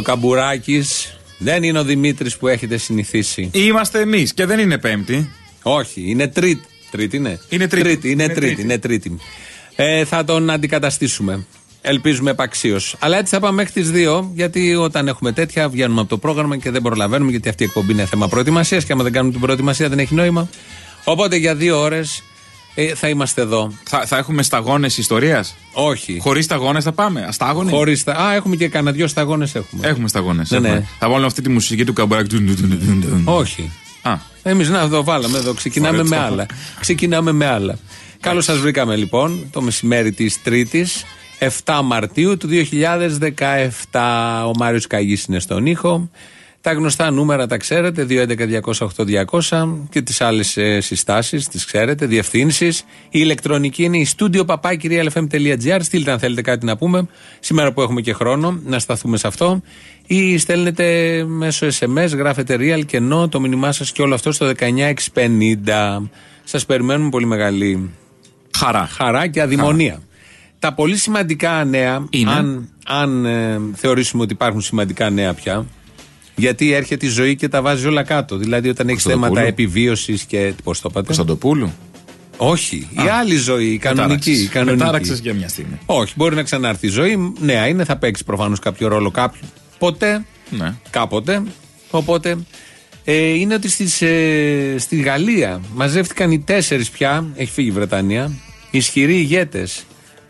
Δεν είναι ο Καμπουράκης. Δεν είναι ο Δημήτρης που έχετε συνηθίσει. Είμαστε εμείς και δεν είναι Πέμπτη. Όχι, είναι Τρίτη. Τρίτη είναι. Είναι Τρίτη. είναι, Είναι τρίτη, Τρίτη. είναι Τρίτη. Ε, θα τον αντικαταστήσουμε. Ελπίζουμε επαξίως. Αλλά έτσι θα πάμε μέχρι τις 2, γιατί όταν έχουμε τέτοια βγαίνουμε από το πρόγραμμα και δεν προλαβαίνουμε, γιατί αυτή η εκπομπή είναι θέμα προετοιμασίας και άμα δεν κάνουμε την προετοιμασία δεν έχει νόημα. Οπότε για δύο ώρες ε, θα είμαστε εδώ. Θα, θα έχουμε σταγόνες ιστορίας; Όχι. Χωρίς σταγόνες θα πάμε; Αστάγονοι; Χωρίς τα... Α, έχουμε και κανένα δυο σταγόνες έχουμε. Έχουμε σταγόνες. Ναι, ναι. Θα βάλουμε αυτή τη μουσική του καμπουράκη. Ντουν, ντουν, ντουν, ντουν. Όχι. Α, Εμείς να το βάλαμε εδώ. Ξεκινάμε Ωραίο με το. άλλα. Ξεκινάμε με άλλα. Καλώς σας βρήκαμε λοιπόν το μεσημέρι της Τρίτης, 7 Μαρτίου του 2017. Ο Μάριος Καγής είναι στον ήχο. Τα γνωστά νούμερα τα ξέρετε, 211-208-200 και τις άλλες ε, συστάσεις τις ξέρετε, διευθύνσεις. Η ηλεκτρονική είναι η studio papakirialfm.gr. Στείλτε αν θέλετε κάτι να πούμε, σήμερα που έχουμε και χρόνο, να σταθούμε σε αυτό. Ή στέλνετε μέσω SMS, γράφετε real και no το μήνυμά σας και όλο αυτό στο 19650. Σας περιμένουμε πολύ μεγάλη χαρά. χαρά και αδημονία. Τα πολύ σημαντικά νέα, Είναι. αν, αν ε, θεωρήσουμε ότι υπάρχουν σημαντικά νέα πια, γιατί έρχεται η ζωή και τα βάζει όλα κάτω. Δηλαδή, όταν έχεις Κωνσταντοπούλου. θέματα επιβίωσης και. Πώς το είπατε. Κωνσταντοπούλου. Όχι, η άλλη ζωή, η κανονική. η κανονική. Μετάραξες για μια στιγμή. Όχι, μπορεί να ξανάρθει η ζωή. Νέα είναι, θα παίξει προφανώς κάποιο ρόλο κάποιου. Ποτέ, Ναι. κάποτε. Οπότε ε, είναι ότι στις, ε, στη Γαλλία μαζεύτηκαν οι τέσσερις πια, έχει φύγει η Βρετανία, ισχυροί ηγέτες.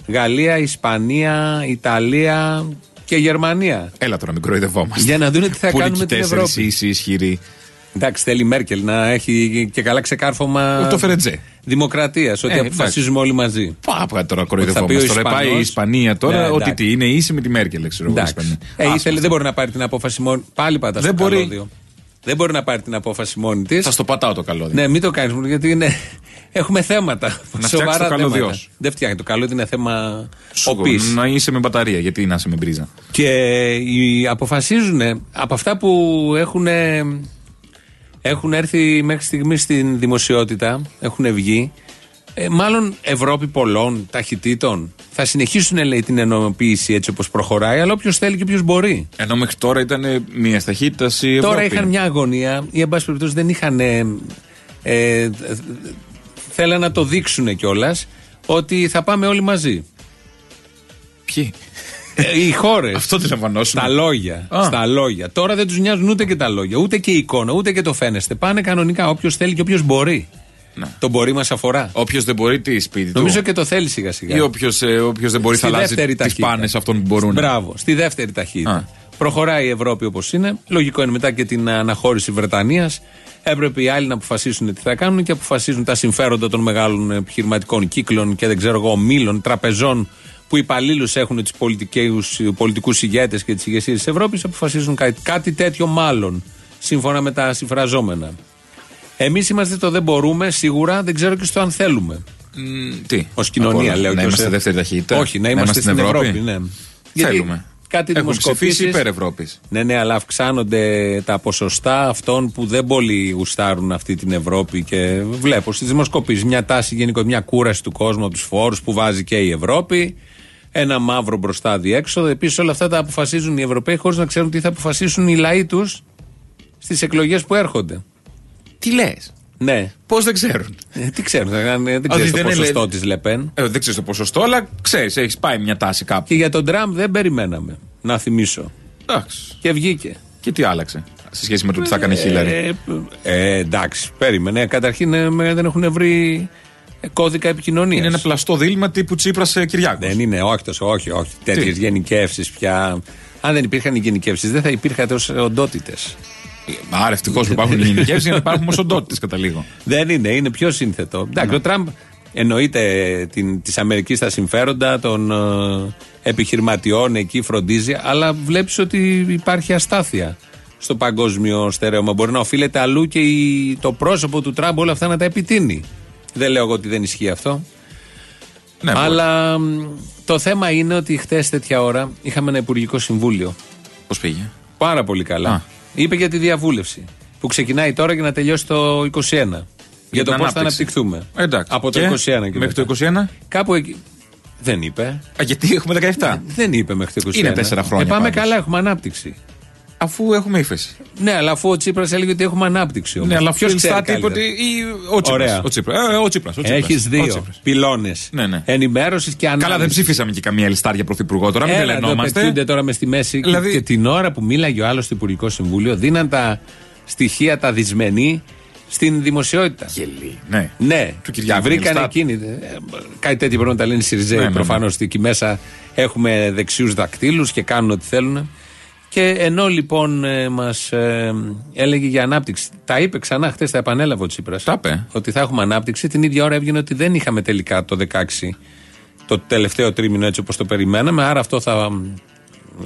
Γαλλία, Ισπανία, Ιταλία και Γερμανία. Έλα τώρα, μην κροϊδευόμαστε. Για να δούνε τι θα Πού είναι κάνουμε και οι την τέσσερις Ευρώπη. ίσοι ισχυροί. Εντάξει, θέλει η Μέρκελ να έχει και καλά ξεκάρφωμα. Το Φερετζέ. Δημοκρατίας, ότι Ε, αποφασίζουμε όλοι μαζί. Πάπα τώρα θα πει ο κοροϊδευόμαστε. Τώρα Ισπανός. πάει η Ισπανία τώρα Ναι, ότι εντάξει. τι είναι ίση με τη Μέρκελ, ξέρω εγώ. η Εντάξει. Ισπανία. Ε, Άσχημα ήθελε, αυτό. δεν μπορεί να πάρει την απόφαση μόνη. Πάλι πατά Δεν στο μπορεί. καλώδιο. Δεν μπορεί να πάρει την απόφαση μόνη της. Θα στο πατάω το καλώδιο. Ναι, μην το κάνεις γιατί είναι... έχουμε θέματα. Να σοβαρά φτιάξει το καλώδιό θέματα. σου. Δεν φτιάχνει. Το καλώδιο είναι θέμα Σου οπή. Να είσαι με μπαταρία, γιατί να είσαι με μπρίζα. Και οι αποφασίζουν από αυτά που έχουν, έχουν έρθει μέχρι στιγμή στην δημοσιότητα, έχουν βγει, ε, μάλλον Ευρώπη πολλών ταχυτήτων. Θα συνεχίσουν λέει, την ενωμοποίηση έτσι όπως προχωράει, αλλά όποιος θέλει και όποιος μπορεί. Ενώ μέχρι τώρα ήταν μία ταχύτητα η Ευρώπη. Τώρα είχαν μια αγωνία, ή εν πάση περιπτώσει δεν είχαν. Ε, ε, θέλαν να το δείξουν κιόλας ότι θα πάμε όλοι μαζί. Ποιοι; Ε, οι χώρες. Αυτό αντιλαμβανόσουν. Στα λόγια. Α. Στα λόγια. Τώρα δεν τους νοιάζουν ούτε και τα λόγια, ούτε και η εικόνα, ούτε και το φαίνεστε. Πάνε κανονικά. Όποιος θέλει και όποιος μπορεί. Ναι. Το μπορεί μας αφορά. Όποιος δεν μπορεί, τι σπίτι του. Νομίζω και το θέλει σιγά σιγά. Ή όποιος δεν μπορεί, Στη θα αλλάζει δεύτερη τις ταχύτητα. πάνες αυτών που μπορούν. Μπράβο. Στη δεύτερη ταχύτητα. Α. Προχωράει η Ευρώπη όπως είναι. Λογικό είναι μετά και την αναχώρηση Βρετανίας. Έπρεπε οι άλλοι να αποφασίσουν τι θα κάνουν και αποφασίζουν τα συμφέροντα των μεγάλων επιχειρηματικών κύκλων και δεν ξέρω εγώ, ομίλων, τραπεζών που υπαλλήλους έχουν τους πολιτικούς ηγέτες και τις ηγεσίες της Ευρώπης. Αποφασίζουν κάτι, κάτι τέτοιο, μάλλον σύμφωνα με τα συμφραζόμενα. Εμείς είμαστε το δεν μπορούμε, σίγουρα δεν ξέρω και στο αν θέλουμε. Μ, τι; Ω κοινωνία, Από- λέω. Να και ως- είμαστε δεύτερη ταχύτητα; Όχι, να είμαστε, στην Ευρώπη. ναι. Γιατί Θέλουμε. Κάτι Έχουμε ψηφίσει δημοσκοπήσεις- υπέρ Ευρώπης. Ναι, ναι, αλλά αυξάνονται τα ποσοστά αυτών που δεν πολύ γουστάρουν αυτή την Ευρώπη και βλέπω στις δημοσκοπήσεις μια τάση γενικώ, μια κούραση του κόσμου από τους φόρους που βάζει και η Ευρώπη. Ένα μαύρο μπροστά διέξοδο. Επίσης όλα αυτά τα αποφασίζουν οι Ευρωπαίοι χωρίς να ξέρουν τι θα αποφασίσουν οι λαοί τους στις εκλογές που έρχονται. Τι λες; Ναι. Πώς δεν ξέρουν; Ε, τι ξέρουν, θα κάνουν- δεν Ότι ξέρει το δεν είναι- ποσοστό της Λεπέν. Ε, δεν ξέρεις το ποσοστό, αλλά ξέρεις, έχεις πάει μια τάση κάπου. Και για τον Τραμπ δεν περιμέναμε. Να θυμίσω. Εντάξει. Και βγήκε. Και τι άλλαξε σε σχέση με το τι θα έκανε η Χίλαρη; Ε, ε, εντάξει, περίμενε. Καταρχήν ε, με- δεν έχουν βρει ε, κώδικα επικοινωνίας. Είναι ένα πλαστό δίλημα τύπου Τσίπρας Κυριάκος. Δεν είναι, όχι τόσο, όχι, όχι. Τέτοιες γενικεύσεις πια. Αν δεν υπήρχαν οι γενικεύσεις, δεν θα υπήρχαν τόσες οντότητες. Άρα ευτυχώς που υπάρχουν γενικεύσει για να υπάρχουν όμω οντότητε κατά λίγο. Δεν είναι, είναι πιο σύνθετο. Εντάξει, ο Τραμπ εννοείται της Αμερικής τα συμφέροντα των ε, επιχειρηματιών εκεί, φροντίζει, αλλά βλέπεις ότι υπάρχει αστάθεια στο παγκόσμιο στερέωμα. Μπορεί να οφείλεται αλλού και η- το πρόσωπο του Τραμπ όλα αυτά να τα επιτείνει. Δεν λέω εγώ ότι δεν ισχύει αυτό. Ναι, αλλά μ, το θέμα είναι ότι χθες τέτοια ώρα είχαμε ένα Υπουργικό Συμβούλιο. Πώς πήγε; Πάρα πολύ καλά. Α. Είπε για τη διαβούλευση που ξεκινάει τώρα για να τελειώσει το 21. Για, το την πώς θα ανάπτυξη. αναπτυχθούμε. Εντάξει. Από το Και 21 και Μέχρι το μετά. 21. Κάπου εκεί. Δεν είπε. Α, γιατί έχουμε 17. Δεν είπε μέχρι το 21. Είναι τέσσερα χρόνια Ε, πάμε πάντως. καλά, έχουμε ανάπτυξη. Αφού έχουμε ύφεση. Ναι, αλλά αφού ο Τσίπρας έλεγε ότι έχουμε ανάπτυξη. Όμως. Ναι, αλλά Ποιος ποιος ξέρει Ελστάτ είπε ότι. καλύτερα. ή Ο Τσίπρας. Ωραία. Ο Τσίπρας. Ε, ο Τσίπρας, ο Τσίπρας. Έχεις Ο δύο Τσίπρας. πυλώνες Ναι, ναι. ενημέρωσης και ανάπτυξη. Καλά, δεν ψήφισαμε και καμία Ελστάρ για πρωθυπουργό τώρα, μην Έλα, εδώ ελενόμαστε. πετιούνται τώρα μες στη μέση. Δηλαδή- Και, και την ώρα που μίλαγε ο άλλος στο Υπουργικό Συμβούλιο, δίναν τα στοιχεία τα δυσμενή στην δημοσιότητα. Γελί. Ναι. Ναι, Του Κυριάκου βρήκαν Ελστάτ. εκείνοι. ε, Κάτι τέτοιο πρέπει να τα λένε οι Σιριζέοι. Ναι, ναι, ναι. Προφανώς ότι εκεί μέσα έχουμε δεξιούς δακτύλους και κάνουν ό,τι θέλουν. Και ενώ λοιπόν μας έλεγε για ανάπτυξη, τα είπε ξανά χθες, τα επανέλαβε ο Τσίπρας. Τα είπε. Ότι θα έχουμε ανάπτυξη. Την ίδια ώρα έβγαινε ότι δεν είχαμε τελικά το 16 το τελευταίο τρίμηνο έτσι όπως το περιμέναμε. Άρα αυτό θα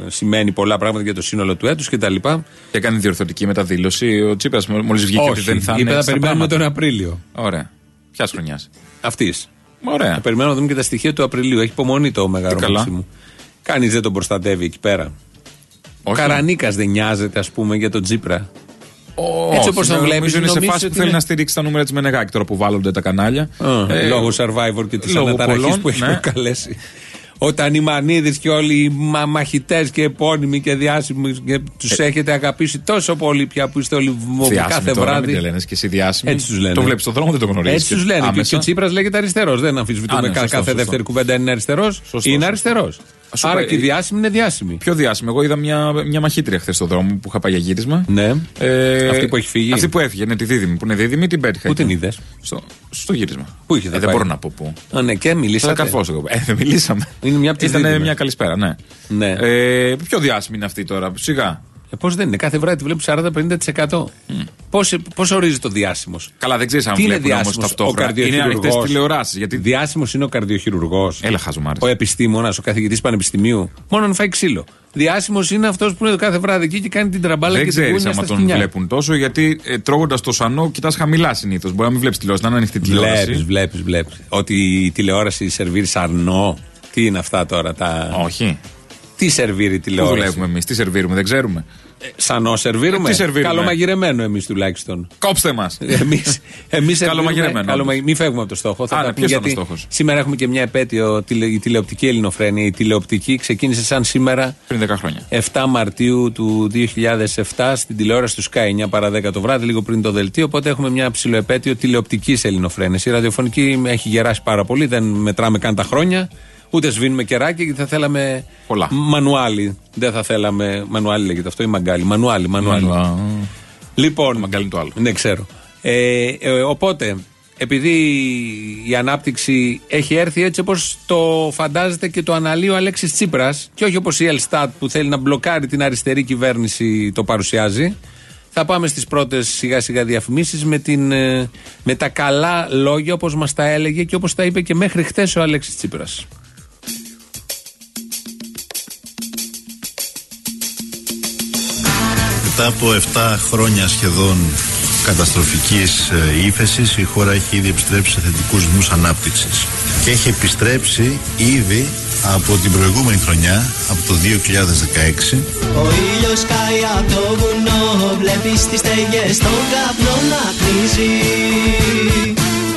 ε, σημαίνει πολλά πράγματα για το σύνολο του έτους κτλ. Και έκανε διορθωτική μεταδήλωση ο Τσίπρας μόλι βγήκε ότι δεν θα είναι. είπε θα στα περιμένουμε πράγματα. τον Απρίλιο. Ωραία. Ποια χρονιάς; Αυτής. Ωραία. Θα περιμένουμε να δούμε και τα στοιχεία του Απριλίου. Έχει υπομονή το μεγάλο καλά. Μαξίμου. Κανείς δεν τον προστατεύει εκεί πέρα. Ο Όχι. Καρανίκας δεν νοιάζεται, ας πούμε, για τον Τζίπρα. Όχι, Έτσι όπως τον νομίζω βλέπεις, είναι σε νομίζεις φάση ότι που θέλει είναι- να στηρίξει τα νούμερα της Μενεγάκη τώρα που βάλλονται τα κανάλια. Ε, λόγω survivor και της λόγω αναταραχής πολλών, που έχει ναι. προκαλέσει. Όταν οι Μανίδε και όλοι οι μα, μαχητές και επώνυμοι και διάσημοι τους έχετε αγαπήσει τόσο πολύ πια που είστε όλοι β- Διάσημοι κάθε τώρα, βράδυ. Μην τα λένε και εσύ διάσημοι. Έτσι τους λένε. Το βλέπεις στον δρόμο, δεν το γνωρίζεις. Έτσι τους λένε. Και, και ο Τσίπρας λέγεται αριστερός. Δεν αμφισβητούμε. Α, ναι, Κα- σωστό, κάθε σωστό. δεύτερη κουβέντα είναι αριστερός. Σωστό, Είναι σωστό. αριστερός. Σου Άρα πω, και οι ε, διάσημοι είναι διάσημοι. Πιο διάσημο. Εγώ είδα μια, μια μαχήτρια χθες στον δρόμο που είχα πάει για γύρισμα. Ναι. Ε, Αυτή που έχει φύγει. Αυτή που έφυγε, ναι, τη δίδυμη. Που είναι δίδυμη, την πέτυχα. Πού την εκεί. είδες; Στο, στο γύρισμα. Πού είχε ε, θα Δεν πάει; μπορώ να πω πού. Α, ναι, και Θα μιλήσατε. καρφώσω εγώ. Ε, δεν μιλήσαμε. Είναι μια από τις Ήταν δίδυμες. μια καλησπέρα, ναι. Ναι. Ε, πιο διάσημη είναι αυτή τώρα. Σιγά. Ε, Πώς δεν είναι, κάθε βράδυ τη βλέπει 40-50%. Πώς ορίζει το διάσημος; Καλά, δεν ξέρεις αν Τι είναι βλέπουν όμως διάσημος, ο ταυτόχρονα. Είναι καρδιοχειρουργός. ανοιχτές τηλεοράσεις. Γιατί. Διάσημος είναι ο καρδιοχειρουργός. Έλα, χαζομάρε. Ο επιστήμονας, ο καθηγητής πανεπιστημίου. Μόνο να φάει ξύλο. Διάσημος είναι αυτός που είναι κάθε βράδυ εκεί και κάνει την τραμπάλα Δεν και την ξέρεις κούνια άμα στα τον σκοινιά. βλέπουν τόσο, γιατί ε, τρώγοντας το σανό κοιτάς χαμηλά συνήθως. Μπορεί να μην βλέπεις τηλεόραση, να είναι ανοιχτή Βλέπει, τηλεόραση. βλέπεις, βλέπεις. Ότι η τηλεόραση σερβίρει σαρνό. Τι είναι αυτά τώρα τα. Όχι. Τι σερβίρει η Πού τηλεόραση; δουλεύουμε εμείς, τι σερβίρουμε, δεν ξέρουμε. Σανό σερβίρουμε. Ε, τι σερβίρουμε; Καλομαγειρεμένο εμείς τουλάχιστον. Κόψτε μας. Εμείς εμείς Καλομαγειρεμένο. καλομα- Μην φεύγουμε από το στόχο. Θα Α, τα ναι, πούμε, ποιος ήταν ο γιατί στόχος; Σήμερα έχουμε και μια επέτειο τηλε, η τηλεοπτική ελληνοφρένεια. Η τηλεοπτική ξεκίνησε σαν σήμερα Πριν 10 χρόνια. 7 Μαρτίου του 2007 στην τηλεόραση του Sky 9 παρα 10 το βράδυ, λίγο πριν το δελτίο. Οπότε έχουμε μια ψηλοεπέτειο τηλεοπτικής ελληνοφρένειας. Η ραδιοφωνική έχει γεράσει πάρα πολύ, δεν μετράμε καν τα χρόνια. Ούτε σβήνουμε κεράκι γιατί θα θέλαμε. Πολλά. Μανουάλι. Δεν θα θέλαμε. Μανουάλι λέγεται αυτό ή μαγκάλι. Μανουάλι, μανουάλι. Λοιπόν. Μαγκάλι είναι το άλλο. Ναι, ξέρω. Ε, ε, οπότε, επειδή η ανάπτυξη έχει έρθει έτσι όπως το φαντάζεται και το αναλύει ο Αλέξης Τσίπρας και όχι όπως η Ελστάτ που θέλει να μπλοκάρει την αριστερή κυβέρνηση το παρουσιάζει, θα πάμε στις πρώτες σιγά σιγά διαφημίσεις με, την, ε, με τα καλά λόγια όπως μας τα έλεγε και όπως τα είπε και μέχρι χτες ο Αλέξης Τσίπρας. Μετά από 7 χρόνια σχεδόν καταστροφικής ε, ύφεσης η χώρα έχει ήδη επιστρέψει σε θετικούς ρυθμούς ανάπτυξης. Και έχει επιστρέψει ήδη από την προηγούμενη χρονιά, από το 2016 Ο ήλιος καεί από το βουνό Βλέπεις τις στέγες στον καπνό να κρίζει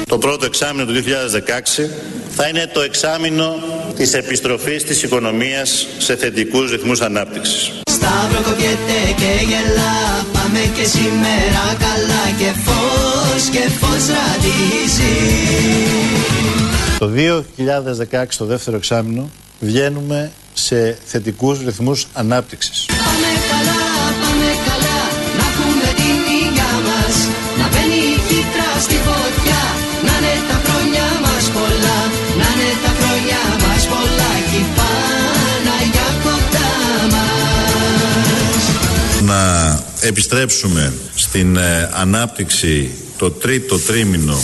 Το πρώτο εξάμεινο του 2016 θα είναι το εξάμεινο της επιστροφής της οικονομίας σε θετικούς ρυθμούς ανάπτυξης. Σταύρο κοπιέται και γελά Πάμε και σήμερα καλά Και φως και φως ραντίζει Το 2016 το δεύτερο εξάμεινο βγαίνουμε σε θετικούς ρυθμούς ανάπτυξης. Πάμε καλά, επιστρέψουμε στην ε, ανάπτυξη το τρίτο τρίμηνο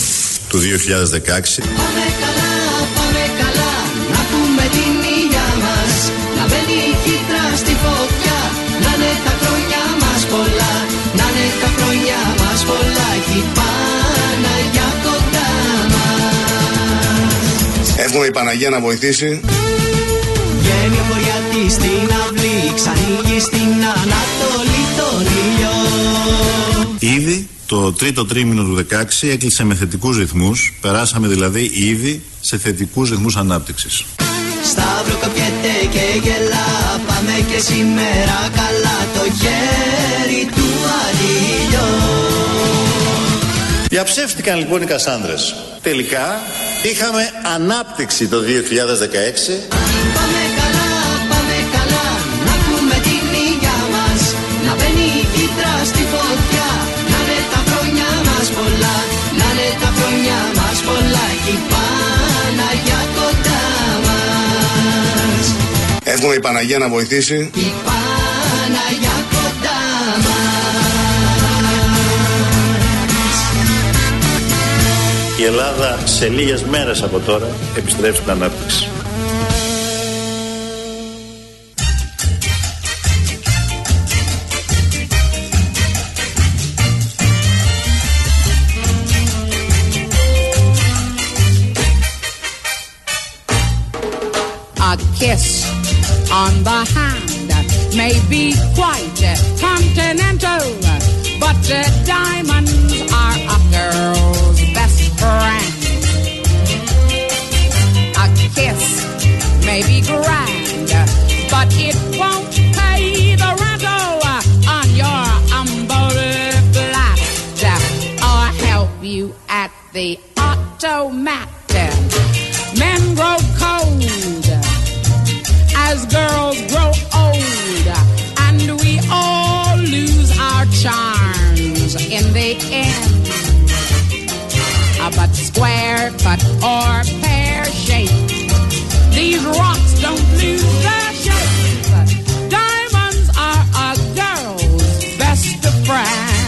του 2016 Πάμε καλά, πάμε καλά Να πούμε την υγειά μας. Να μπαίνει η κύτρα στη φωτιά Να είναι τα χρόνια μας πολλά. Να είναι τα χρόνια μας πολλά Κι η Παναγιά κοντά μας. Εύχομαι η Παναγία να βοηθήσει. Βγαίνει ο χωριάτης στην αυλή Ξανοίγει στην Ανατολή τον ήλιο Ήδη το τρίτο τρίμηνο του 2016 έκλεισε με θετικούς ρυθμούς, περάσαμε δηλαδή ήδη σε θετικούς ρυθμούς ανάπτυξης. Σταύρο κοπιέται και γελά. Πάμε και σήμερα καλά. Το χέρι του αλληλιό Διαψεύστηκαν λοιπόν οι Κασάνδρες. Τελικά είχαμε ανάπτυξη το 2016 Εύχομαι η Παναγία να βοηθήσει Η Παναγιά κοντά μας η Ελλάδα σε λίγες μέρες από τώρα επιστρέψει στην ανάπτυξη. On the hand. May be quite continental, but uh, diamonds square cut or pear shape, these rocks don't lose their shape. Diamonds are a girl's best friend.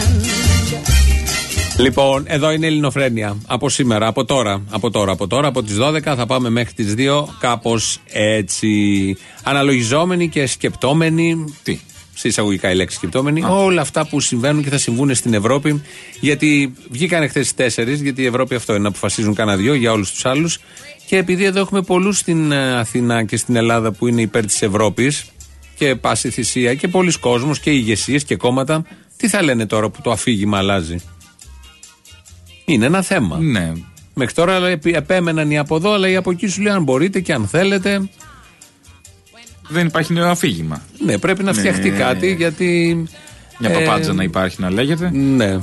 Λοιπόν, εδώ είναι η Ελληνοφρένεια. Από σήμερα, από τώρα, από τώρα, από τώρα, από τις 12 θα πάμε μέχρι τις 2, κάπως έτσι. Αναλογιζόμενοι και σκεπτόμενοι. Τι; Σε εισαγωγικά η λέξη σκεπτόμενοι. Όλα αυτά που συμβαίνουν και θα συμβούν στην Ευρώπη. Γιατί βγήκαν χθες τέσσερις, γιατί η Ευρώπη αυτό είναι να αποφασίζουν κανένα δυο για όλους τους άλλους. Και επειδή εδώ έχουμε πολλούς στην ε, Αθήνα και στην Ελλάδα που είναι υπέρ της Ευρώπης και πάση θυσία και πολλοί κόσμος και ηγεσίες και κόμματα, τι θα λένε τώρα που το αφήγημα αλλάζει; Είναι ένα θέμα. Ναι. Μέχρι τώρα επί- επέμεναν οι από εδώ, αλλά οι από εκεί σου λέει αν μπορείτε και αν θέλετε. Δεν υπάρχει νέο αφήγημα. Ναι, πρέπει να φτιαχτεί Ναι. κάτι γιατί. Μια ε, παπάντζα να υπάρχει να λέγεται. Ναι.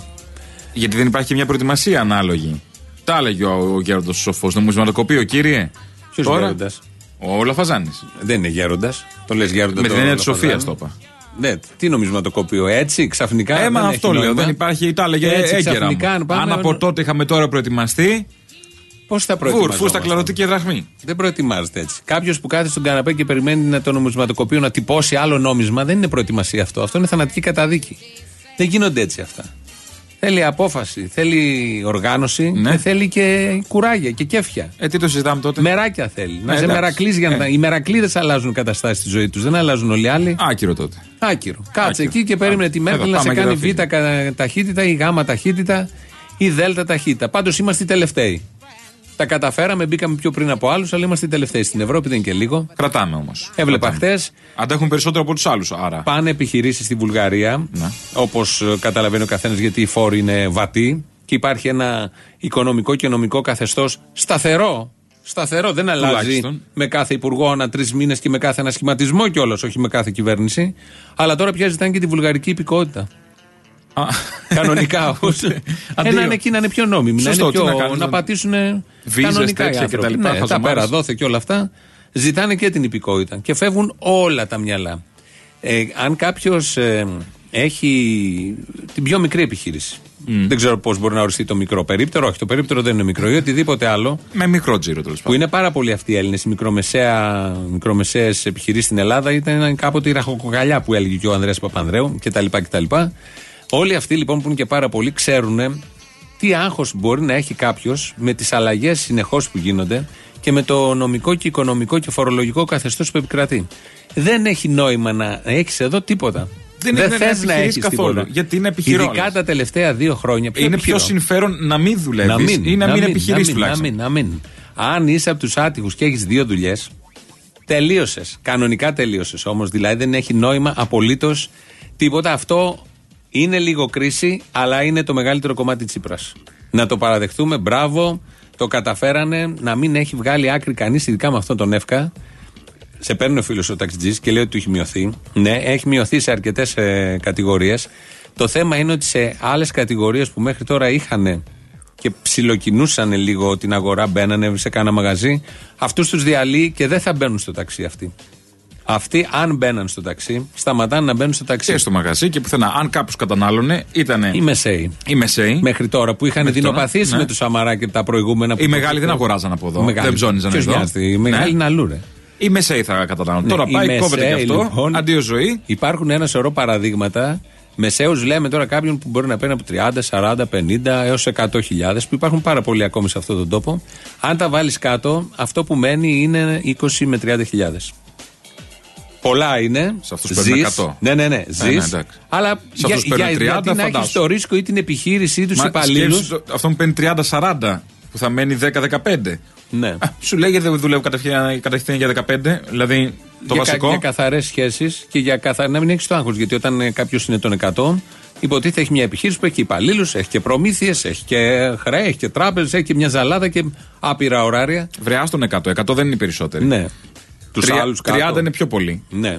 Γιατί δεν υπάρχει και μια προετοιμασία ανάλογη. Τα έλεγε ο, ο Γέροντο Σοφός. Νομισματοκοπείο, κύριε; Ποιος Τώρα, γέροντας; Ο Λαφαζάνης. Δεν είναι γέροντας. Το λες γέροντα. Με το την έννοια της Λαφαζάνη. Σοφίας το είπα. Ναι, τι νομισματοκοπείο, έτσι ξαφνικά. Έμα δεν αυτό έχει λέω. νόημα. Δεν υπάρχει. Τα έλεγε Έτσι, έγκαιρα. ξαφνικά, αν μου. πάμε- Αν από τότε είχαμε τώρα προετοιμαστεί. Πώς θα Βουρ, προετοιμαζόμαστε; φούστα, κλαρωτή και δραχμή. Δεν προετοιμάζεται έτσι. Κάποιος που κάθεται στον καναπέ και περιμένει να το νομισματοκοπείο να τυπώσει άλλο νόμισμα, δεν είναι προετοιμασία αυτό. Αυτό είναι θανατική καταδίκη. Δεν γίνονται έτσι αυτά. Θέλει απόφαση, θέλει οργάνωση Ναι. και θέλει και κουράγια και κέφια. Ε, τι το συζητάμε τότε; Μεράκια θέλει. να Ε, είσαι εντάξει. μερακλή για να. Ε. Οι μερακλείδες αλλάζουν καταστάσεις στη ζωή τους. Δεν αλλάζουν όλοι οι άλλοι. Άκυρο τότε. Άκυρο. Κάτσε Άκυρο. εκεί και περίμενε Α, τη Μέρκελ εδώ, να σε πάμε κάνει και β' τα κα- ταχύτητα ή γ' ταχύτητα ή δ' ταχύτητα. Πάντως είμαστε οι τελευταίοι. Τα καταφέραμε, μπήκαμε πιο πριν από άλλους, αλλά είμαστε οι τελευταίοι στην Ευρώπη, δεν είναι και λίγο. Κρατάμε όμως. Έβλεπα χθε, Αντέχουν περισσότερο από τους άλλους. Άρα. πάνε επιχειρήσεις στη Βουλγαρία, Ναι. όπως καταλαβαίνει ο καθένας, γιατί οι φόροι είναι βατοί και υπάρχει ένα οικονομικό και νομικό καθεστώς σταθερό. Σταθερό, δεν αλλάζει Τουλάχιστον. με κάθε υπουργό ανά τρεις μήνες και με κάθε ανασχηματισμό κιόλας, όχι με κάθε κυβέρνηση. Αλλά τώρα πια ζητάνε και τη βουλγαρική υπηκότητα. Α, Κανονικά όμω. Αντίο. να είναι εκεί να είναι πιο νόμιμοι. Να, Σωστό, είναι τι πιο, να κάνεις, να να- πατήσουν Βίζες, κανονικά οι τέτοια άνθρωποι. κτλ, Ναι, τα χαζομάρες. πέρα δόθε και όλα αυτά. Ζητάνε και την υπηκότητα. Και φεύγουν όλα τα μυαλά. Ε, αν κάποιος έχει την πιο μικρή επιχείρηση. Δεν ξέρω πώς μπορεί να οριστεί το μικρό περίπτερο. Όχι, το περίπτερο δεν είναι μικρό ή οτιδήποτε άλλο. με μικρό τζίρο τέλος Που πάντων. είναι πάρα πολλοί αυτοί οι Έλληνες. Οι μικρομεσαίες επιχειρήσεις στην Ελλάδα ήταν κάποτε η ραχοκοκαλιά που έλεγε και ο Ανδρέας Παπανδρέου κτλ. κτλ. Όλοι αυτοί λοιπόν που είναι και πάρα πολλοί ξέρουν τι άγχος μπορεί να έχει κάποιος με τις αλλαγές συνεχώς που γίνονται και με το νομικό και οικονομικό και φορολογικό καθεστώς που επικρατεί. Δεν έχει νόημα να έχεις εδώ τίποτα. Δεν είναι να θες να επιχειρείς έχεις καθόλου, τίποτα. γιατί είναι επιχειρόλες. Ειδικά τα τελευταία δύο χρόνια. Ποιο Είναι πιο επιχειρώ; συμφέρον να μην δουλεύεις Να μην, ή να, μην επιχειρεί να μην, τουλάχιστον. να μην, να μην. Αν είσαι από τους άτυχους και έχεις δύο δουλειές, τελείωσες. Κανονικά τελείωσες όμως. Δηλαδή δεν έχει νόημα απολύτως τίποτα. Αυτό είναι λίγο κρίση, αλλά είναι το μεγαλύτερο κομμάτι Τσίπρας. Να το παραδεχτούμε. Μπράβο, το καταφέρανε να μην έχει βγάλει άκρη κανείς, ειδικά με αυτόν τον Εύκα. Σε παίρνει ο φίλος ο ταξιτζής και λέει ότι του έχει μειωθεί. Ναι, έχει μειωθεί σε αρκετές ε, κατηγορίες. Το θέμα είναι ότι σε άλλες κατηγορίες που μέχρι τώρα είχαν και ψιλοκινούσαν λίγο την αγορά, μπαίνανε σε κάνα μαγαζί, αυτούς τους διαλύει και δεν θα μπαίνουν στο ταξί αυτοί. Αυτοί, αν μπαίναν στο ταξί, σταματάνε να μπαίνουν στο ταξί. Και στο μαγαζί και πουθενά. Αν κάποιος κατανάλωνε, ήταν. Οι μεσαίοι. Οι μεσαίοι. Μέχρι τώρα που είχαν Μέχρι τώρα, δεινοπαθήσει ναι. με τους Σαμαρά και τα προηγούμενα. που Οι μεγάλοι το- δεν αγοράζαν από εδώ. Οι μεγάλοι. Δεν ψώνιζαν Ποιος εδώ. νοιάζεται, Οι μεγάλοι Ναι. είναι αλλού, ρε. Οι μεσαίοι θα κατανάλωνε. Ναι, Τώρα οι πάει, κόβεται και μεσαίοι, αυτό. λοιπόν, Αντίο ζωή. Υπάρχουν ένα σωρό παραδείγματα. Μεσαίους λέμε τώρα κάποιον που μπορεί να παίρνει από 30, 40, 50 έως 100 χιλιάδε, που υπάρχουν πάρα πολλοί ακόμη σε αυτόν τον τόπο. Αν τα βάλεις κάτω, αυτό που μένει είναι 20 με 30 χιλιάδες. Πολλά είναι. Σε αυτούς παίρνουν Ζεις. 100. Ναι, ναι, ναι. Ζεις, ναι, εντάξει. αλλά Σε για, αυτούς παίρνουν για, 30, γιατί να έχεις φαντάσου. το ρίσκο ή την επιχείρησή τους Μα υπαλλήλους. σκέψου το- Αυτό μου παίρνει 30-40 που θα μένει 10-15. Ναι. Α, Σου λέει γιατί δεν δουλεύω κατευθείαν, κατευθείαν για 15, δηλαδή το για, βασικό. για καθαρές σχέσεις και για καθα... να μην έχεις το άγχος. Γιατί όταν κάποιος είναι των 100, υποτίθεται έχει μια επιχείρηση που έχει υπαλλήλους, έχει και προμήθειες, έχει και χρέη, έχει και τράπεζες, έχει και μια ζαλάδα και άπειρα ωράρια. Βρεά στον 100. 100 δεν είναι οι περισσότεροι. Ναι. Τους Τρία- άλλους 30 είναι πιο πολύ. Ναι.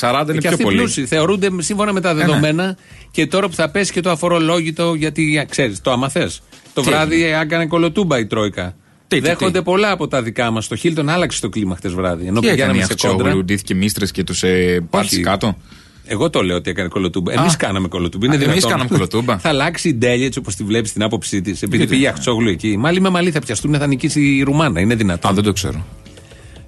40 είναι και πιο αυτοί πολύ. πλούσιοι θεωρούνται σύμφωνα με τα ναι. δεδομένα και τώρα που θα πέσει και το αφορολόγητο, γιατί ξέρεις, το άμα θες. Το Τι; βράδυ έκανε κολοτούμπα η Τρόικα. Τι, τι, Δέχονται τι; πολλά από τα δικά μας. Το Χίλτον άλλαξε το κλίμα χτες βράδυ. Ενώ Τι έκανε πηγαίναμε η σε κόντρα. Αυξόγλου, ντύθηκε μίστρες και τους ε, πάτησε Όχι. κάτω; Εγώ το λέω ότι έκανε κολοτούμπα. Εμείς κάναμε κολοτούμπα. Είναι Α, εμείς δυνατόν. κάναμε κολοτούμπα. θα αλλάξει η Ντέλη έτσι όπως τη βλέπεις την άποψή της. Επειδή Γιατί; πήγε Αχτσόγλου εκεί. Μάλι με μαλλί θα πιαστούν, θα νικήσει η Ρουμάνα. Είναι δυνατόν. Α, δεν το ξέρω.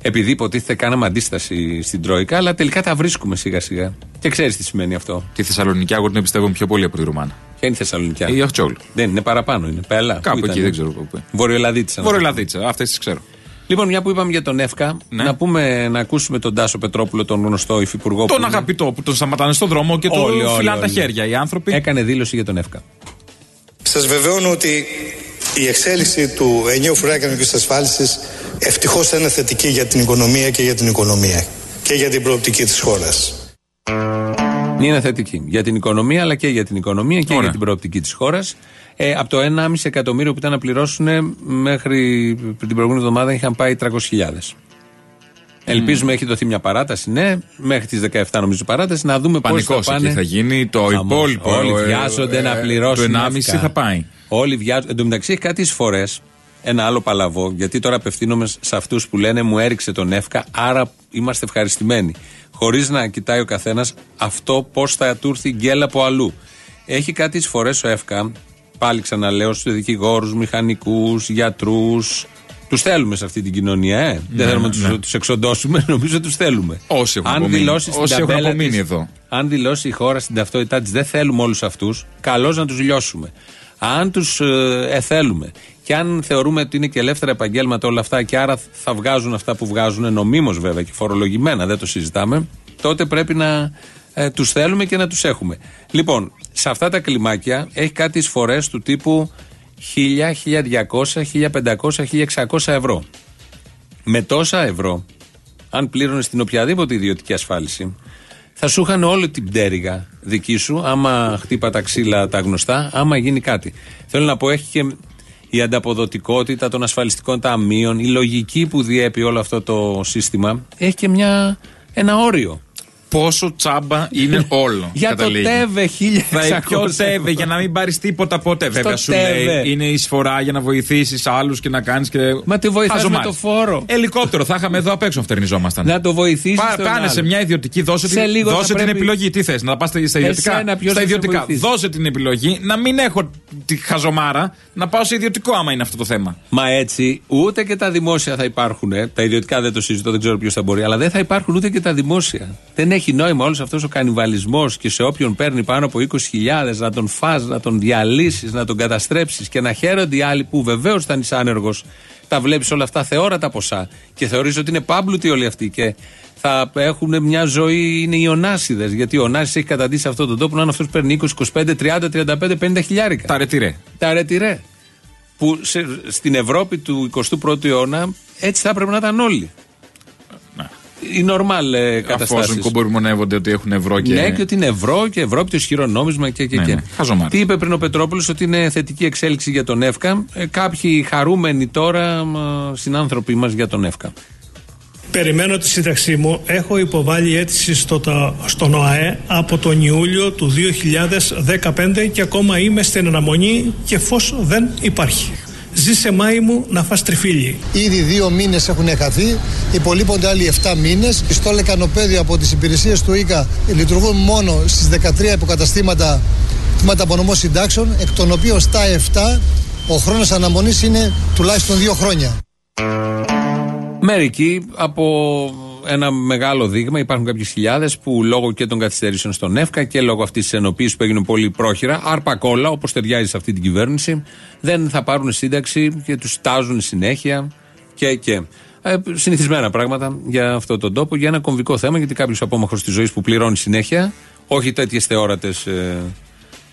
Επειδή υποτίθεται κάναμε αντίσταση στην Τρόικα, αλλά τελικά τα βρίσκουμε σιγά σιγά. Και ξέρεις τι σημαίνει αυτό. Τη Θεσσαλονίκη εγώ την εμπιστεύομαι πιο πολύ από τη Ρουμάνα. Ποια είναι η Θεσσαλονικιά; Η Αχτσόγλου. Δεν είναι παραπάνω, είναι πέλα. Κάπου Πού εκεί ήταν; δεν ξέρω πού. Βορειοελλαδίτσα. Βορειοελλαδίτσα, αυτές τις ξέρω. Λοιπόν, μια που είπαμε για τον ΕΦΚΑ, Ναι. να, πούμε, να ακούσουμε τον Τάσο Πετρόπουλο, τον γνωστό υφυπουργό. Τον που είναι- αγαπητό που τον σταματάνε στον δρόμο και Όλοι, του όλοι, φυλάνε τα όλοι. χέρια οι άνθρωποι. Έκανε δήλωση για τον ΕΦΚΑ. Σας βεβαιώνω ότι η εξέλιξη του ενιαίου φορέα κοινωνικής ασφάλισης ευτυχώς θα είναι θετική για την οικονομία και για την οικονομία και για την προοπτική της χώρας. Είναι θετική για την οικονομία, αλλά και για την οικονομία και Ωραία. για την προοπτική της χώρας. Ε, από το 1,5 εκατομμύριο που ήταν να πληρώσουν μέχρι την προηγούμενη εβδομάδα είχαν πάει 300.000. Ελπίζουμε έχει δοθεί μια παράταση, ναι, μέχρι τις 17 νομίζω παράταση, να δούμε πώς θα Πανικός πάνε. εκεί θα γίνει. Το Χαμός. υπόλοιπο. Όλοι ε, βιάζονται ε, να ε, πληρώσουν. Το 1,5 εύκα. θα πάει. Όλοι βιάζονται. Εν τω μεταξύ έχει κάτι εισφορές. Ένα άλλο παλαβό, γιατί τώρα απευθύνομαι σε αυτούς που λένε μου έριξε τον ΕΦΚΑ, άρα είμαστε ευχαριστημένοι. Χωρίς να κοιτάει ο καθένας αυτό πώς θα του έρθει γκέλα από αλλού. Έχει κάτι εισφορέ ο ΕΦΚΑ, πάλι ξαναλέω, στους δικηγόρους, μηχανικούς, γιατρούς. Τους θέλουμε σε αυτή την κοινωνία, ε. Δεν θέλουμε να ναι. τους εξοντώσουμε, νομίζω τους θέλουμε. Όσοι έχουν Αν απομείνει. δηλώσει στην Όσοι έχουν ταμπέλα απομείνει της- εδώ. αν δηλώσει η χώρα στην ταυτότητά της δεν θέλουμε όλους αυτούς, καλώς να τους λιώσουμε. Αν τους ε, θέλουμε και αν θεωρούμε ότι είναι και ελεύθερα επαγγέλματα όλα αυτά και άρα θα βγάζουν αυτά που βγάζουν, νομίμως βέβαια και φορολογημένα, δεν το συζητάμε, τότε πρέπει να ε, τους θέλουμε και να τους έχουμε. Λοιπόν, σε αυτά τα κλιμάκια έχει κάτι εισφορές του τύπου 1000, 1200, 1500, 1600 ευρώ. Με τόσα ευρώ, αν πλήρωνες στην οποιαδήποτε ιδιωτική ασφάλιση, θα σου είχαν όλη την πτέρυγα δική σου, άμα χτύπα τα ξύλα τα γνωστά, άμα γίνει κάτι. Θέλω να πω, έχει και η ανταποδοτικότητα των ασφαλιστικών ταμείων, η λογική που διέπει όλο αυτό το σύστημα, έχει και μια, ένα όριο. Πόσο τσάμπα είναι όλο. Για το καταλήγει. ΤΕΒΕ Θα 1600 ποιο τέβε για να μην πάρεις τίποτα ποτέ. Βέβαια σου ΤΕΒΕ. λέει είναι εισφορά για να βοηθήσεις άλλους και να κάνεις και. Μα τη βοηθάς Χαζομάρες. με το φόρο. Ελικόπτερο θα είχαμε εδώ απ' έξω να φτερνιζόμασταν. Να το βοηθήσεις. Πά, πάνε σε μια ιδιωτική, δώσε, Σε την, λίγο θα δώσε την πρέπει- επιλογή. Τι θες, να πας στα ιδιωτικά. Εσένα ποιος στα θα σε ιδιωτικά. βοηθήσει; Δώσε την επιλογή να μην έχω τη χαζομάρα να πάω σε ιδιωτικό άμα είναι αυτό το θέμα. Μα έτσι, ούτε και τα δημόσια θα υπάρχουν. ε. Τα ιδιωτικά δεν το συζητώ, δεν ξέρω ποιος θα μπορεί. Αλλά δεν θα υπάρχουν ούτε και τα δημόσια. Δεν έχει νόημα όλος αυτός ο κανιβαλισμός και σε όποιον παίρνει πάνω από 20.000 να τον φας, να τον διαλύσεις, να τον καταστρέψεις και να χαίρονται οι άλλοι που βεβαίως θα είναι άνεργος. Τα βλέπεις όλα αυτά θεόρατα ποσά και θεωρείς ότι είναι πάμπλουτοι όλοι αυτοί και θα έχουν μια ζωή, είναι οι ονάσιδες. Γιατί ο Ωνάσης έχει καταντήσει σε αυτόν τον τόπο να είναι αυτός που παίρνει 20, 25, 30, 35, 50 χιλιάρικα. Τα ρετυρέ. Τα ρετυρέ. Που σε- στην Ευρώπη του 21ου αιώνα έτσι θα έπρεπε να ήταν όλοι. Ναι. Οι νορμάλ ε, καταστάσεις. Αφόσον κομπορμονεύονται ότι έχουν ευρώ και. Ναι, και ότι είναι ευρώ και Ευρώπη το ισχυρό νόμισμα και. και, Ναι, και. ναι. Χαζομάρες. Τι είπε πριν ο Πετρόπουλος, ότι είναι θετική εξέλιξη για τον ΕΦΚΑ. Ε, κάποιοι χαρούμενοι τώρα μ, συνάνθρωποι μας για τον ΕΦΚΑ. Περιμένω τη σύνταξή μου. Έχω υποβάλει αίτηση στο, τα- στον ΟΑΕ από τον Ιούλιο του 2015 και ακόμα είμαι στην αναμονή και φως δεν υπάρχει. Ζήσε Μάη μου να φας τριφύλι. Ήδη δύο μήνες έχουν χαθεί, υπολείπονται άλλοι 7 μήνες. Στο λεκανοπέδιο από τις υπηρεσίες του ΙΚΑ λειτουργούν μόνο στις 13 υποκαταστήματα τμήματα απονομών συντάξεων, εκ των οποίων στα 7 ο χρόνος αναμονής είναι τουλάχιστον δύο χρόνια. Μερικοί από ένα μεγάλο δείγμα, υπάρχουν κάποιες χιλιάδες που λόγω και των καθυστερήσεων στον ΕΦΚΑ και λόγω αυτής της ενοποίησης που έγινε πολύ πρόχειρα, άρπα κόλλα, όπως ταιριάζει σε αυτή την κυβέρνηση, δεν θα πάρουν σύνταξη και τους στάζουν συνέχεια και. και. Ε, συνηθισμένα πράγματα για αυτόν τον τόπο, για ένα κομβικό θέμα, γιατί κάποιος απόμαχος της ζωής που πληρώνει συνέχεια, όχι τέτοιες θεώρατε ε,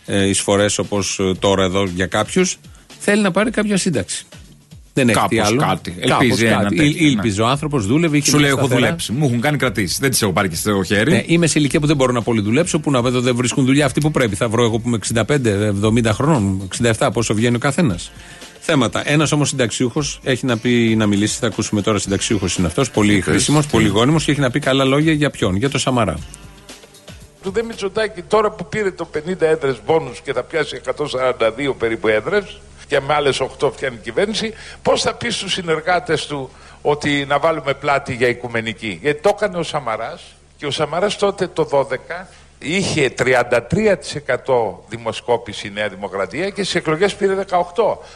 ε, εισφορές όπως τώρα εδώ για κάποιους, θέλει να πάρει κάποια σύνταξη. Δεν έχει τι Κάπως άλλο. κάτι. Κάπως Ελπίζει ένα κάτι. τέτοιο, Ήλ- ναι. Ήλπιζε ο άνθρωπος, δούλευε. είχε Σου μια λέει: Έχω σταθερά. δουλέψει. Μου έχουν κάνει κρατήσει. Δεν τις έχω πάρει και στο χέρι. Ναι, είμαι σε ηλικία που δεν μπορώ να πολύ δουλέψω. Που να εδώ δεν βρίσκουν δουλειά αυτοί που πρέπει. Θα βρω εγώ που είμαι 65, 70 χρόνων, 67, πόσο βγαίνει ο καθένας. Θέματα. Ένας όμως συνταξιούχος έχει να πει να μιλήσει. Θα ακούσουμε τώρα συνταξιούχος είναι αυτός. Πολύ χρήσιμος, πολύ γόνιμος και έχει να πει καλά λόγια για ποιον. Για το Σαμαρά. του Δε Μητσοτάκη τώρα που πήρε το 50 έδρες μπόνους και θα πιάσει 142 περίπου έδρες και με άλλες 8 φτιάχνει η κυβέρνηση, πώς θα πεις στους συνεργάτες του ότι να βάλουμε πλάτη για οικουμενική. Γιατί το έκανε ο Σαμαράς και ο Σαμαράς τότε το 12 είχε 33% δημοσκόπηση η Νέα Δημοκρατία και στις εκλογές πήρε 18%.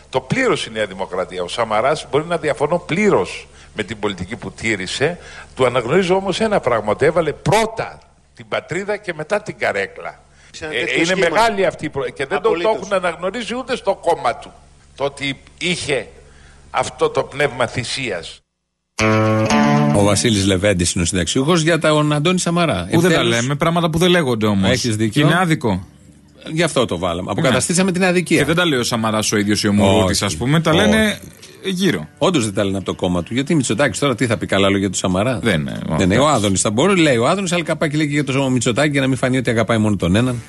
Το πλήρωσε η Νέα Δημοκρατία. Ο Σαμαράς μπορεί να διαφωνώ πλήρως με την πολιτική που τήρησε. Του αναγνωρίζω όμως ένα πράγμα, ότι έβαλε πρώτα την πατρίδα και μετά την καρέκλα. Σε ένα Ε, τέτοιο είναι σχήμα. μεγάλη αυτή η προ... και δεν το, το Απολύτως. έχουν αναγνωρίσει ούτε στο κόμμα του. Το ότι είχε αυτό το πνεύμα θυσίας. Ο Βασίλης Λεβέντης είναι ο συνταξιούχος για τον Αντώνη Σαμαρά. Που δεν τα Επιτέλους, λέμε, πράγματα που δεν λέγονται όμως. Έχεις δίκιο. Είναι άδικο. Γι' αυτό το βάλαμε. Αποκαταστήσαμε την αδικία. Και δεν τα λέει ο Σαμαρά ο ίδιος ή ο Μουρούτη, Όχι. α πούμε. Τα λένε γύρω. Όντως δεν τα λένε από το κόμμα του. Γιατί Μητσοτάκης τώρα τι θα πει καλά λόγια για τον Σαμαρά. Δεν είναι. Δεν είναι. Ο Άδωνης θα μπορεί, λέει ο Άδωνης, αλλά καπάκι λέει και για τον Μητσοτάκη για να μην φανεί ότι αγαπάει μόνο τον έναν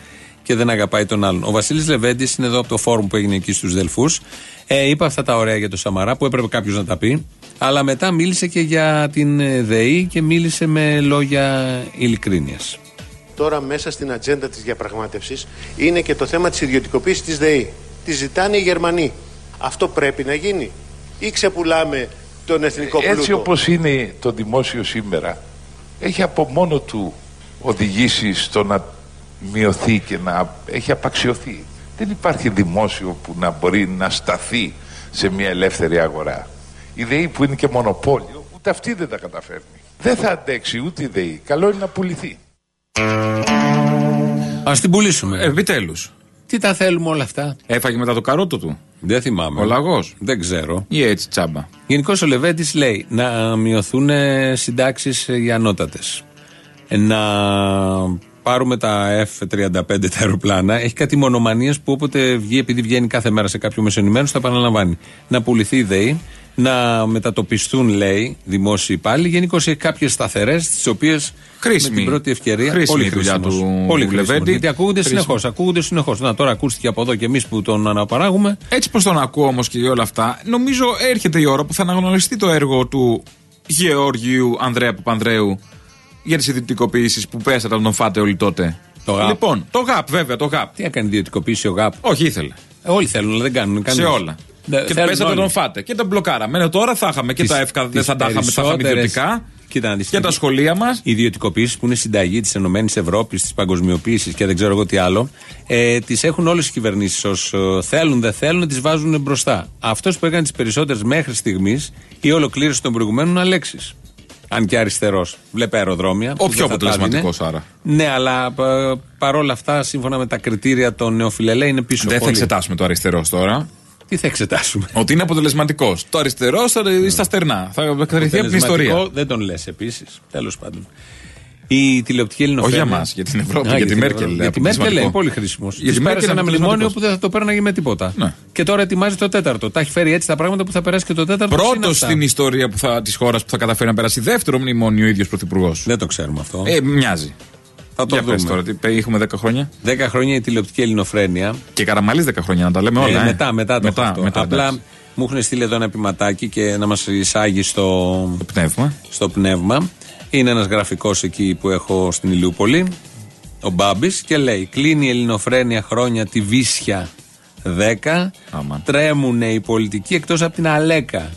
και δεν αγαπάει τον άλλον. Ο Βασίλης Λεβέντης είναι εδώ από το φόρουμ που έγινε εκεί στους Δελφούς. Ε, είπε αυτά τα ωραία για τον Σαμαρά που έπρεπε κάποιος να τα πει. Αλλά μετά μίλησε και για την ε, ΔΕΗ και μίλησε με λόγια ειλικρίνειας. Τώρα μέσα στην ατζέντα της διαπραγμάτευσης είναι και το θέμα της ιδιωτικοποίησης της ΔΕΗ. Τη ζητάνε οι Γερμανοί. Αυτό πρέπει να γίνει ή ξεπουλάμε τον εθνικό πλούτο; Έτσι όπως είναι το δημόσιο σήμερα, έχει από μόνο του οδηγήσει στο να μειωθεί και να έχει απαξιωθεί. Δεν υπάρχει δημόσιο που να μπορεί να σταθεί σε μια ελεύθερη αγορά. Η ΔΕΗ που είναι και μονοπόλιο, ούτε αυτή δεν τα καταφέρνει. Δεν θα αντέξει ούτε η ΔΕΗ. Καλό είναι να πουληθεί. Α την πουλήσουμε. Επιτέλους. Τι τα θέλουμε όλα αυτά; Έφαγε μετά το καρότο του. Δεν θυμάμαι. Ο λαγός. Δεν ξέρω. Ή έτσι τσάμπα. Γενικώς ο Λεβέντης λέει να μειωθούν συντάξεις για ανώτατες. Να πάρουμε τα F-35 τα αεροπλάνα. Έχει κάτι μονομανίες που όποτε βγει, επειδή βγαίνει κάθε μέρα σε κάποιο μεσονημένο, θα επαναλαμβάνει. Να πουληθεί η ΔΕΗ, να μετατοπιστούν, λέει, δημόσιοι υπάλληλοι. Γενικώ έχει κάποιες σταθερές, τις οποίες. Χρήσιμη. Με την πρώτη ευκαιρία. Χρήσιμη πολύ η δουλειά χρήσιμος. του Πολύ χρήσιμος. Λεβέντη. Γιατί ακούγονται Χρήσιμη. συνεχώς. Ακούγονται συνεχώς. Να τώρα ακούστηκε από εδώ και εμείς που τον αναπαράγουμε. Έτσι πως τον ακούω όμως και για όλα αυτά, νομίζω έρχεται η ώρα που θα αναγνωριστεί το έργο του Γεώργιου Ανδρέα Παπανδρέου για τις ιδιωτικοποιήσεις που πέσατε να τον φάτε όλοι τότε. Το ΓΑΠ. Λοιπόν, το ΓΑΠ, βέβαια, το ΓΑΠ. Τι έκανε ιδιωτικοποίηση ο ΓΑΠ; Όχι, ήθελε. Ε, Όλοι θέλουν, αλλά δεν κάνουν. Σε κανείς. όλα. Ναι, και θέλουν πέσατε όλοι. τον φάτε. Και τα μπλοκάραμε. Ναι, τώρα θα είχαμε και Τις- τα εύκα, δεν τις θα τα είχαμε, θα είχαμε περισσότερες- ιδιωτικά. Κοίτα να δεις, Και τα οι- σχολεία μας. Οι ιδιωτικοποιήσεις που είναι συνταγή της ΕΕ, της παγκοσμιοποίησης και δεν ξέρω εγώ τι άλλο, ε, τις έχουν όλες οι κυβερνήσεις ως θέλουν, δεν θέλουν, τις βάζουν μπροστά. Αυτός που έκανε τις περισσότερες μέχρι στιγμής, η ολοκλήρωση των προηγουμένων Αλέξης. Αν και αριστερός. Βλέπε αεροδρόμια. Ο που πιο δεν θα τα αποτελεσματικός έδινε. άρα. Ναι, αλλά πα- παρόλα αυτά, σύμφωνα με τα κριτήρια των νεοφιλελέ, είναι πίσω. Δεν θα πολύ. εξετάσουμε το αριστερό τώρα. Τι θα εξετάσουμε; Ότι είναι αποτελεσματικός. Το αριστερό θα στα στερνά. Θα κρυθεί από την ιστορία. Αποτελεσματικό Δεν τον λες επίσης. Τέλος πάντων. Η τηλεοπτική Όχι ελληνοφρένεια. για μας, για την Ευρώπη, Α, για τη την Μέρκελ. Ευρώπη. λέει, Για τη Μέρκελ αποτελεσματικό. είναι πολύ χρήσιμος. Για τη Της Μέρκελ πέρασε ένα είναι μνημόνιο αποτελεσματικός. που δεν θα το πέρναγε με τίποτα. Ναι. Και τώρα ετοιμάζει το τέταρτο. Τα έχει φέρει έτσι τα πράγματα που θα περάσει και το τέταρτο. Πρώτος σύναυστα. στην ιστορία της χώρας που θα καταφέρει να περάσει δεύτερο μνημόνιο ο ίδιος πρωθυπουργός. Δεν το ξέρουμε αυτό. Ε, μοιάζει. Θα το Για πες δούμε. τώρα, τι, πέ- έχουμε 10 χρόνια; 10 χρόνια η τηλεοπτική ελληνοφρένεια. Και Καραμαλή 10 χρόνια να τα λέμε όλα. Ε, ε. μετά, μετά το έχω αυτό. μετά, Απλά εντάξει. Μου έχουν στείλει εδώ ένα ποιηματάκι και να μας εισάγει στο, πνεύμα. στο πνεύμα. Είναι ένας γραφικός εκεί που έχω στην Ηλιούπολη, ο Μπάμπης, και λέει: Κλείνει η ελληνοφρένεια χρόνια τη Βίσια 10. Άμα. Τρέμουνε οι πολιτικοί εκτός από την Αλέκα.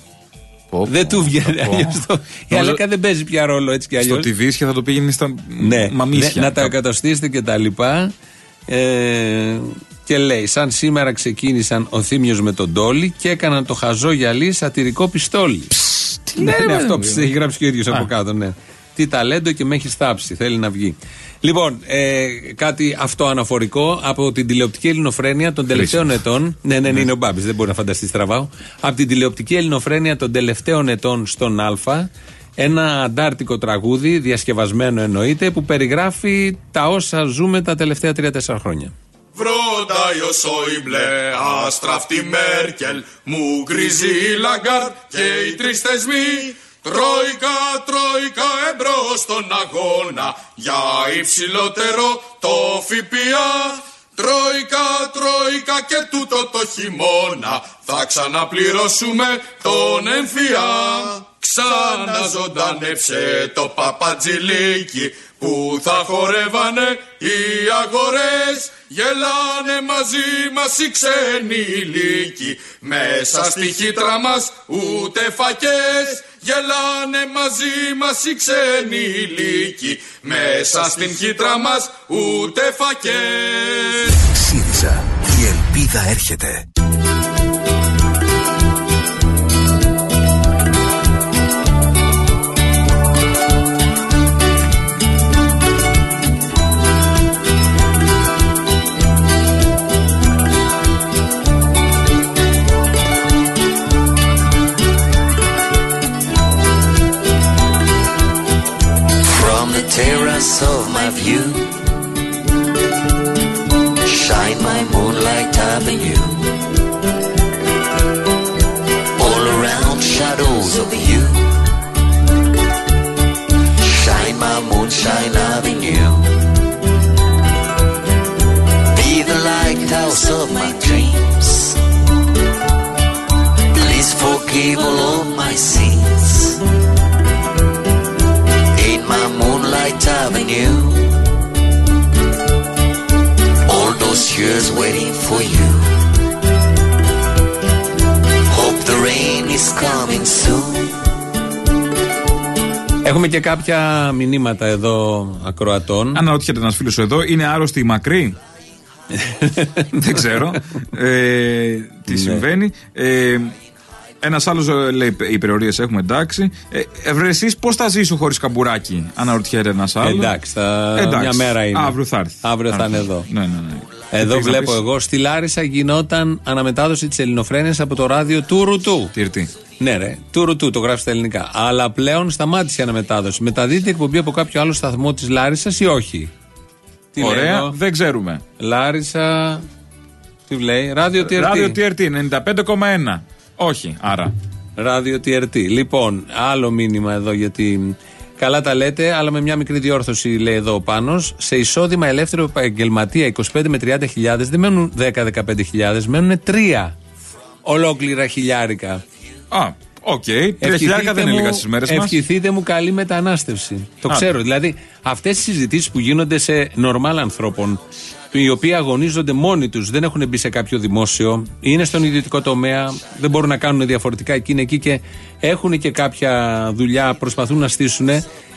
Πω, πω, Δεν του βγαίνει. πω. αλλιώς το- Η Νομίζω- Αλέκα δεν παίζει πια ρόλο έτσι κι αλλιώς. Στο TV θα το πήγαινε στα Ναι, μαμίσια. ναι, να τα εκατοστήσετε και τα λοιπά. Ε, και λέει, σαν σήμερα ξεκίνησαν ο Θήμιος με τον Τόλι και έκαναν το χαζό γυαλί σατυρικό πιστόλι. ναι, ναι, αυτό που έχει γράψει και ο ίδιος από κάτω, ναι. Τι ταλέντο και με έχεις στάψει, θέλει να βγει. Λοιπόν, ε, κάτι αυτό αναφορικό από την τηλεοπτική ελληνοφρένεια των τελευταίων ετών. Ναι, ναι, ναι, είναι ο Μπάμπης, δεν μπορεί να φανταστείς στραβάω. Από την τηλεοπτική ελληνοφρένεια των τελευταίων ετών στον Α. Ένα αντάρτικο τραγούδι, διασκευασμένο εννοείται, που περιγράφει τα όσα ζούμε τα τελευταία 3-4 χρόνια. Βροντάει ο Σόιμπλε, αστράφτει η Μέρκελ, μουγκρίζει η Λαγκάρντ και οι τρεις θεσμοί. Τρόικα, τρόικα εμπρός στον αγώνα για υψηλότερο ΦΠΑ. Τρόικα, τρόικα και τούτο το χειμώνα θα ξαναπληρώσουμε τον ΕΝΦΙΑ. Ξαναζωντάνεψε το παπατζηλίκι που θα χορεύανε οι αγορές Γελάνε μαζί μας οι ξένοι λύκοι Μέσα στη χύτρα μας ούτε φακές Γελάνε μαζί μας οι ξένοι λύκοι Μέσα στην χύτρα μας ούτε φακές ΣΥΡΙΖΑ. Η ελπίδα έρχεται. Terrace of my view. Shine my moonlight avenue. All around shadows of you. Shine my moonshine avenue. Be the lighthouse of my dreams Έχουμε και κάποια μηνύματα εδώ ακροατών. Αναρωτιέται ένας φίλος εδώ, είναι άρρωστη η μακρύ; Δεν ξέρω. Ε, τι Ναι. συμβαίνει. Ε, ένας άλλος λέει: Οι υπερορίε έχουμε εντάξει. Ε, ε, εσείς πώς θα ζήσω χωρίς καμπουράκι, αναρωτιέται ένας άλλος. Εντάξει, θα... μια μέρα είναι. Αύριο θα έρθει. Αύριο θα είναι εδώ. Ναι, ναι, ναι. Εδώ Τι έχεις να βλέπω πεις; εγώ. Στη Λάρισα γινόταν αναμετάδοση της Ελληνοφρένειας από το ράδιο του Ρουτού. Τι ήρθε. Ναι, ρε, του Ρουτού, το γράφει στα ελληνικά. Αλλά πλέον σταμάτησε η αναμετάδοση. Μεταδίδεται εκπομπή από κάποιο άλλο σταθμό της Λάρισας ή όχι; Τι λέει Ωραία, εδώ; δεν ξέρουμε. Λάρισα. Τι λέει, ράδιο TRT. Ράδιο TRT 95,1. Όχι, άρα. Ράδιο TRT. Λοιπόν, άλλο μήνυμα εδώ γιατί καλά τα λέτε, αλλά με μια μικρή διόρθωση λέει εδώ ο Πάνος. Σε εισόδημα ελεύθερο επαγγελματία 25 με 30 χιλιάδες δεν μένουν 10-15 χιλιάδες, μένουν 3 ολόκληρα χιλιάρικα. Α, οκ. Τρία χιλιάρικα δεν είναι λίγα στις μέρες μας. ευχηθείτε μου καλή μετανάστευση. Το Α. ξέρω. Δηλαδή, αυτές οι συζητήσεις που γίνονται σε normal ανθρώπων, οι οποίοι αγωνίζονται μόνοι τους, δεν έχουν μπει σε κάποιο δημόσιο, είναι στον ιδιωτικό τομέα, δεν μπορούν να κάνουν διαφορετικά εκεί, είναι εκεί και έχουν και κάποια δουλειά, προσπαθούν να στήσουν.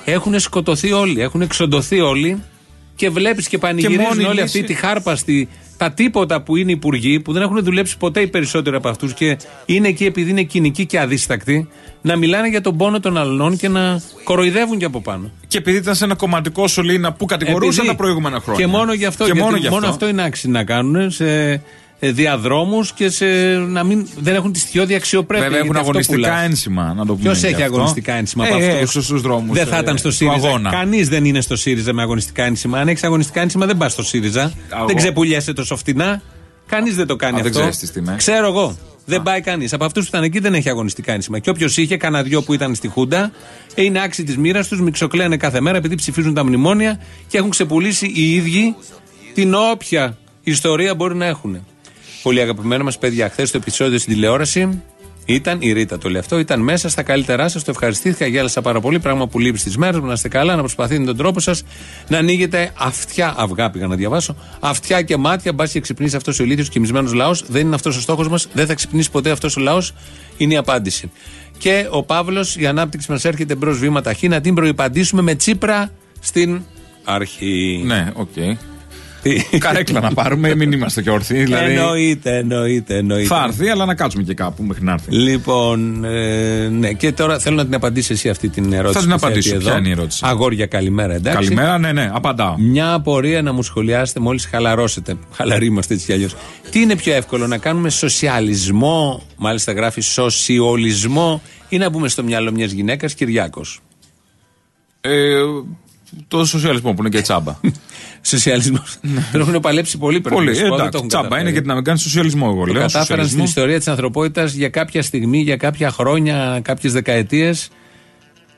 Έχουν σκοτωθεί όλοι, έχουν εξοντωθεί όλοι και βλέπεις και πανηγυρίζουν μόνο όλοι λύση- αυτή τη χάρπαστη, τα τίποτα που είναι υπουργοί, που δεν έχουν δουλέψει ποτέ οι περισσότεροι από αυτούς και είναι εκεί επειδή είναι κοινικοί και αδίστακτοι, να μιλάνε για τον πόνο των αλλών και να κοροϊδεύουν και από πάνω. Και επειδή ήταν σε ένα κομματικό σωλήνα που κατηγορούσαν Επειδή- τα προηγούμενα χρόνια. Και μόνο γι' αυτό. Και γιατί μόνο γι' αυτό. αυτό είναι άξιο να κάνουν σε διαδρόμους και σε, να μην, δεν έχουν τη στοιχειώδη αξιοπρέπεια. Βέβαια έχουν γιατί αυτό αγωνιστικά πουλάς. ένσημα, να το πούμε. Ποιος και έχει αυτό. αγωνιστικά ένσημα από ε, αυτούς; έξω στους δρόμους, Δεν θα ε, ήταν στο του ΣΥΡΙΖΑ. αγώνα. Κανείς δεν είναι στο ΣΥΡΙΖΑ με αγωνιστικά ένσημα. Αν έχεις αγωνιστικά ένσημα, δεν πας στο ΣΥΡΙΖΑ. Δεν ξεπουλιέσαι τόσο φτηνά. Κανείς δεν το κάνει Α, δεν αυτό. ξέρεις τις τιμές. Ξέρω εγώ. Δεν πάει κανείς. Από αυτούς που ήταν εκεί δεν έχει αγωνιστικά ένσημα. Και όποιος είχε, κανένα δυο που ήταν στη Χούντα, είναι άξιοι της μοίρας τους, μυξοκλαίνε κάθε μέρα επειδή ψηφίζουν τα μνημόνια και έχουν ξεπουλήσει οι ίδιοι την όποια ιστορία μπορεί να έχουν. Πολύ αγαπημένα μας παιδιά, χθες το επεισόδιο στην τηλεόραση Ήταν, η Ρίτα το λέει αυτό, ήταν μέσα στα καλύτερά σας. Το ευχαριστήθηκα, γέλασα πάρα πολύ. Πράγμα που λείπει στι μέρες μου. Να είστε καλά, να προσπαθείτε τον τρόπο σας να ανοίγετε αυτιά, αυγά πήγα να διαβάσω, αυτιά και μάτια. Μπα και ξυπνήσει αυτός ο ηλίθιος κοιμισμένος λαός. Δεν είναι αυτός ο στόχος μας, δεν θα ξυπνήσει ποτέ αυτός ο λαός. Είναι η απάντηση. Και ο Παύλος, η ανάπτυξη μας έρχεται μπρος βήμα ταχύ να την προπαντήσουμε με τσίπρα στην αρχή. Ναι, οκ. Καρέκλα να πάρουμε, μην είμαστε και ορθοί. Δηλαδή... Εννοείται, εννοείται, εννοείται. Θα έρθει, αλλά να κάτσουμε και κάπου μέχρι να έρθει. Λοιπόν, ε, ναι, και τώρα θέλω να την απαντήσεις εσύ αυτή την ερώτηση. Θα την που απαντήσω. θέτει Ποια εδώ. είναι η ερώτηση; Αγόρια, καλημέρα, εντάξει. Καλημέρα, ναι, ναι, απαντάω. Μια απορία να μου σχολιάσετε μόλις χαλαρώσετε. Χαλαροί είμαστε έτσι κι αλλιώς. Τι είναι πιο εύκολο, να κάνουμε σοσιαλισμό, μάλιστα γράφει σοσιολισμό, ή να μπούμε στο μυαλό μιας γυναίκας Κυριάκος; Ε, το σοσιαλισμό που είναι και τσάμπα. Σοσιαλισμός. Τον έχουν παλέψει πολύ πριν. Ναι. Πολύ, εντάξει. Τσάμπα είναι γιατί να μην κάνει σοσιαλισμό, εγώ Το λέω. κατάφεραν στην σοσιαλισμό. ιστορία της ανθρωπότητας για κάποια στιγμή, για κάποια χρόνια, κάποιες δεκαετίες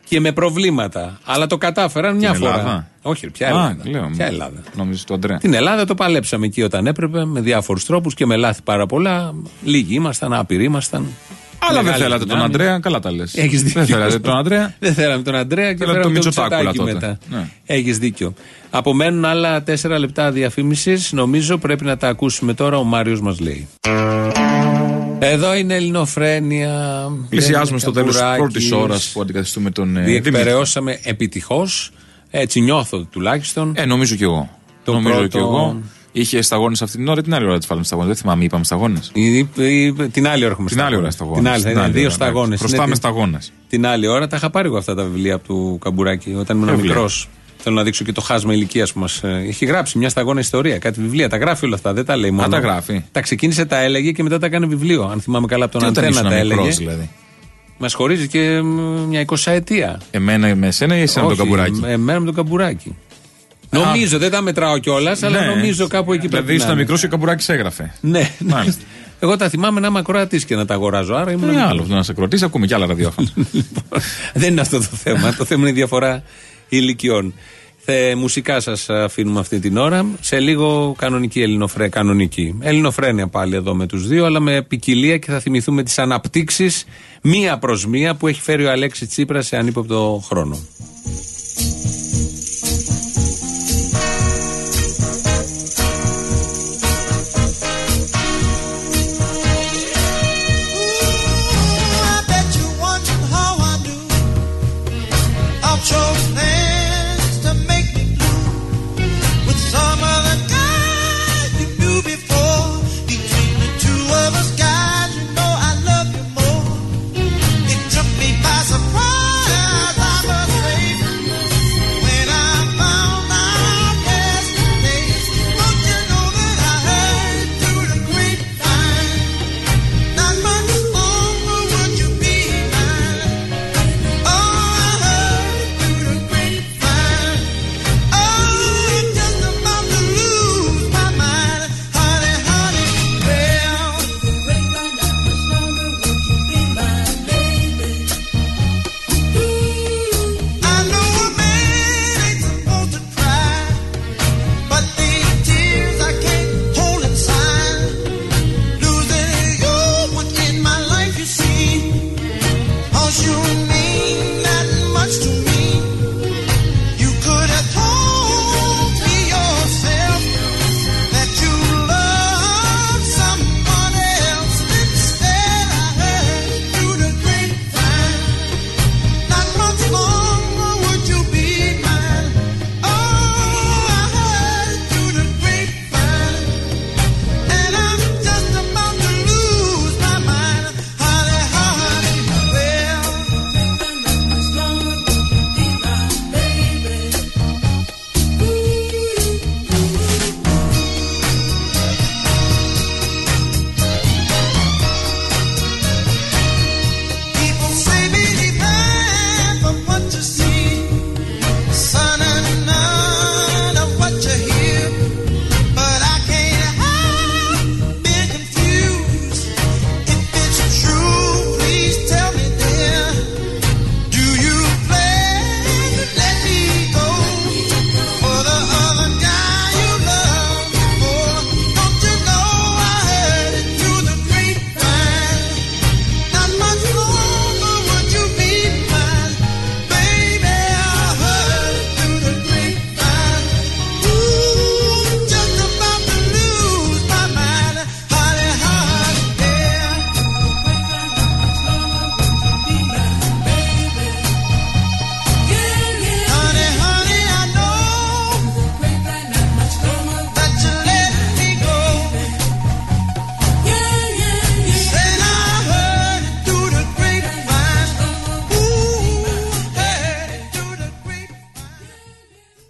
και με προβλήματα. Αλλά το κατάφεραν μια Την φορά. Ελλάδα; Όχι, ποια Α, Ελλάδα. λέω, ποια Ελλάδα. Νομίζω το Αντρέα. Την Ελλάδα το παλέψαμε εκεί όταν έπρεπε με διάφορους τρόπους και με λάθη πάρα πολλά. Λίγοι ήμασταν, άπειροι ήμασταν. Αλλά δεν Μεγάλη θέλατε τον δυνάμει. Αντρέα, καλά τα λες. Έχεις δίκιο. Δεν θέλατε τον Αντρέα. Δεν θέλαμε τον Αντρέα και Θέλατε φέραμε τον τον Μητσοτάκουλα Μητσοτάκη τότε. μετά. Ναι. Έχεις δίκιο. Απομένουν άλλα τέσσερα λεπτά διαφήμισης. Νομίζω πρέπει να τα ακούσουμε τώρα. Ο Μάριος μας λέει. Εδώ είναι Ελληνοφρένεια. Πλησιάζουμε στο τέλος της Καμπουράκης. πρώτης ώρας που αντικαθιστούμε τον. ε, Δημήτρη. Διεκπαιρεώσαμε επιτυχώς. Έτσι νιώθω τουλάχιστον. Ε, νομίζω κι εγώ. Το νομίζω πρώτο- κι εγώ. Είχε σταγόνες αυτή την ώρα, την άλλη ώρα τη βάλαμε σταγόνες; Δεν θυμάμαι, είπαμε σταγόνες. Η- η- την άλλη ώρα έχουμε Την άλλη ώρα σταγόνες. σταγόνε. Την άλλη, θα είναι δύο σταγόνες. Χρωστάμε σταγόνες. Την άλλη ώρα τα είχα πάρει εγώ αυτά τα βιβλία από του Καμπουράκη όταν ήμουν Βιβλία. μικρός. Θέλω να δείξω και το χάσμα ηλικίας που μας έχει γράψει. Μια σταγόνα ιστορία, κάτι βιβλία. Τα γράφει όλα αυτά, δεν τα λέει μόνο. τα γράφει. Τα ξεκίνησε, τα έλεγε και μετά τα έκανε βιβλίο. Αν θυμάμαι καλά από τον Τι όταν Αντένα ήσουν τα μικρός έλεγε. δηλαδή. Μας χωρίζει και μ, μια εικοσαετία. Εμένα με εσένα ή εσένα με τον Όχι, καμπουράκι. με- Εμένα με τον Καμπουράκη. Νομίζω, δεν τα μετράω κιόλας, αλλά Ναι. νομίζω κάπου εκεί πρέπει Δηλαδή να ήσουν είναι. μικρό και ο καμπουράκι έγραφε. Ναι, Μάλιστα. Εγώ τα θυμάμαι να είμαι ακροατής και να τα αγοράζω. Άρα ήμουν Είναι μικρός. άλλο αυτό να σε κροτήσει, ακούμε κι άλλα ραδιόφωνα. Δεν είναι αυτό το θέμα. το θέμα είναι η διαφορά ηλικιών. Θε, μουσικά σας αφήνουμε αυτή την ώρα. Σε λίγο κανονική ελληνοφρέ, κανονική. Ελληνοφρένεια πάλι εδώ με τους δύο, αλλά με ποικιλία και θα θυμηθούμε τις αναπτύξεις μία προς μία που έχει φέρει ο Αλέξη Τσίπρας σε ανύποπτο χρόνο.